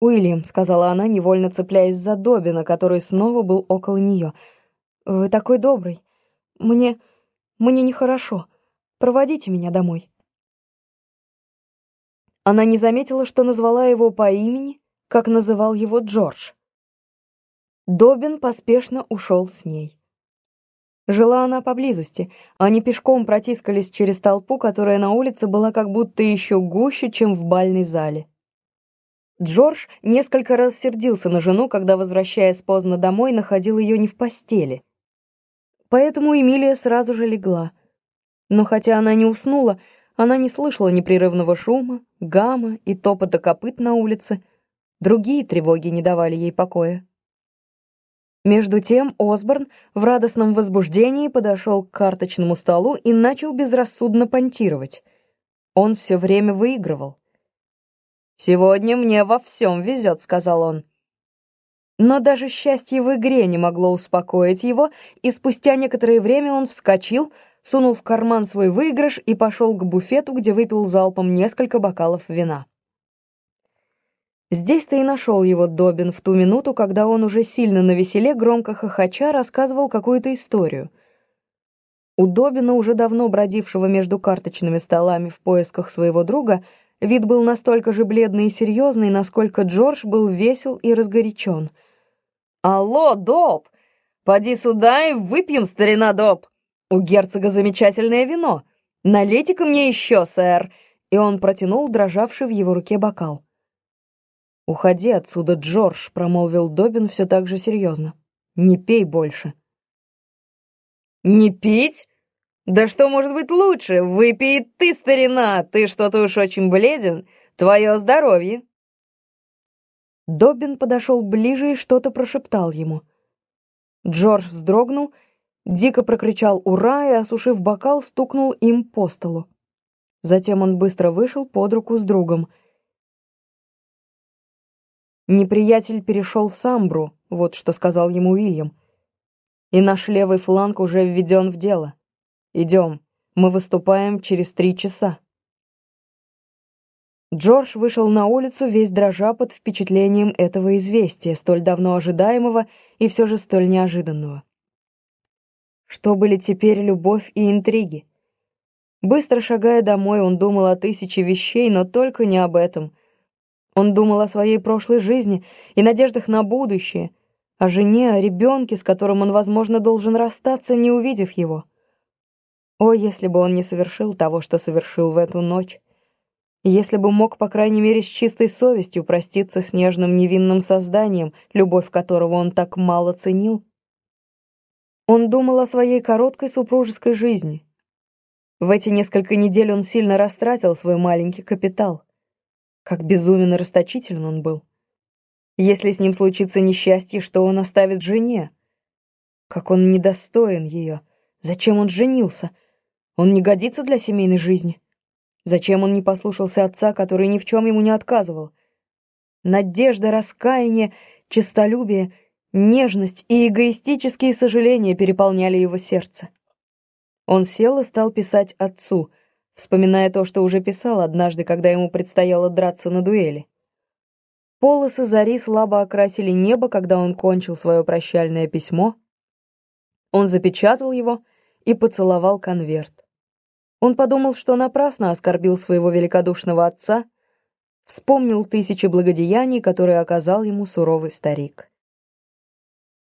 «Уильям», — сказала она, невольно цепляясь за Добина, который снова был около нее. «Вы такой добрый. Мне... мне нехорошо. Проводите меня домой». Она не заметила, что назвала его по имени, как называл его Джордж. Добин поспешно ушел с ней. Жила она поблизости. Они пешком протискались через толпу, которая на улице была как будто еще гуще, чем в бальной зале. Джордж несколько раз сердился на жену, когда, возвращаясь поздно домой, находил ее не в постели. Поэтому Эмилия сразу же легла. Но хотя она не уснула, она не слышала непрерывного шума, гамма и топота копыт на улице. Другие тревоги не давали ей покоя. Между тем Осборн в радостном возбуждении подошел к карточному столу и начал безрассудно понтировать. Он все время выигрывал. «Сегодня мне во всем везет», — сказал он. Но даже счастье в игре не могло успокоить его, и спустя некоторое время он вскочил, сунул в карман свой выигрыш и пошел к буфету, где выпил залпом несколько бокалов вина. Здесь-то и нашел его Добин в ту минуту, когда он уже сильно навеселе, громко хохоча, рассказывал какую-то историю. У Добина, уже давно бродившего между карточными столами в поисках своего друга, Вид был настолько же бледный и серьезный, насколько Джордж был весел и разгорячен. «Алло, Доб! Поди сюда и выпьем, старина Доб! У герцога замечательное вино! Налейте-ка мне еще, сэр!» И он протянул дрожавший в его руке бокал. «Уходи отсюда, Джордж», — промолвил Добин все так же серьезно. «Не пей больше». «Не пить? Да что может быть лучше? Выпей ты, старина, ты что-то уж очень бледен. Твое здоровье. Добин подошел ближе и что-то прошептал ему. Джордж вздрогнул, дико прокричал «Ура!» и, осушив бокал, стукнул им по столу. Затем он быстро вышел под руку с другом. Неприятель перешел Самбру, вот что сказал ему Уильям. И наш левый фланг уже введен в дело. Идем, мы выступаем через три часа. Джордж вышел на улицу весь дрожа под впечатлением этого известия, столь давно ожидаемого и все же столь неожиданного. Что были теперь любовь и интриги? Быстро шагая домой, он думал о тысяче вещей, но только не об этом. Он думал о своей прошлой жизни и надеждах на будущее, о жене, о ребенке, с которым он, возможно, должен расстаться, не увидев его. О, если бы он не совершил того, что совершил в эту ночь. Если бы мог, по крайней мере, с чистой совестью проститься с нежным невинным созданием, любовь которого он так мало ценил. Он думал о своей короткой супружеской жизни. В эти несколько недель он сильно растратил свой маленький капитал. Как безумен и расточителен он был. Если с ним случится несчастье, что он оставит жене? Как он недостоин ее. Зачем он женился? Он не годится для семейной жизни. Зачем он не послушался отца, который ни в чем ему не отказывал? Надежда, раскаяние, честолюбие, нежность и эгоистические сожаления переполняли его сердце. Он сел и стал писать отцу, вспоминая то, что уже писал однажды, когда ему предстояло драться на дуэли. Полосы зари слабо окрасили небо, когда он кончил свое прощальное письмо. Он запечатал его и поцеловал конверт. Он подумал, что напрасно оскорбил своего великодушного отца, вспомнил тысячи благодеяний, которые оказал ему суровый старик.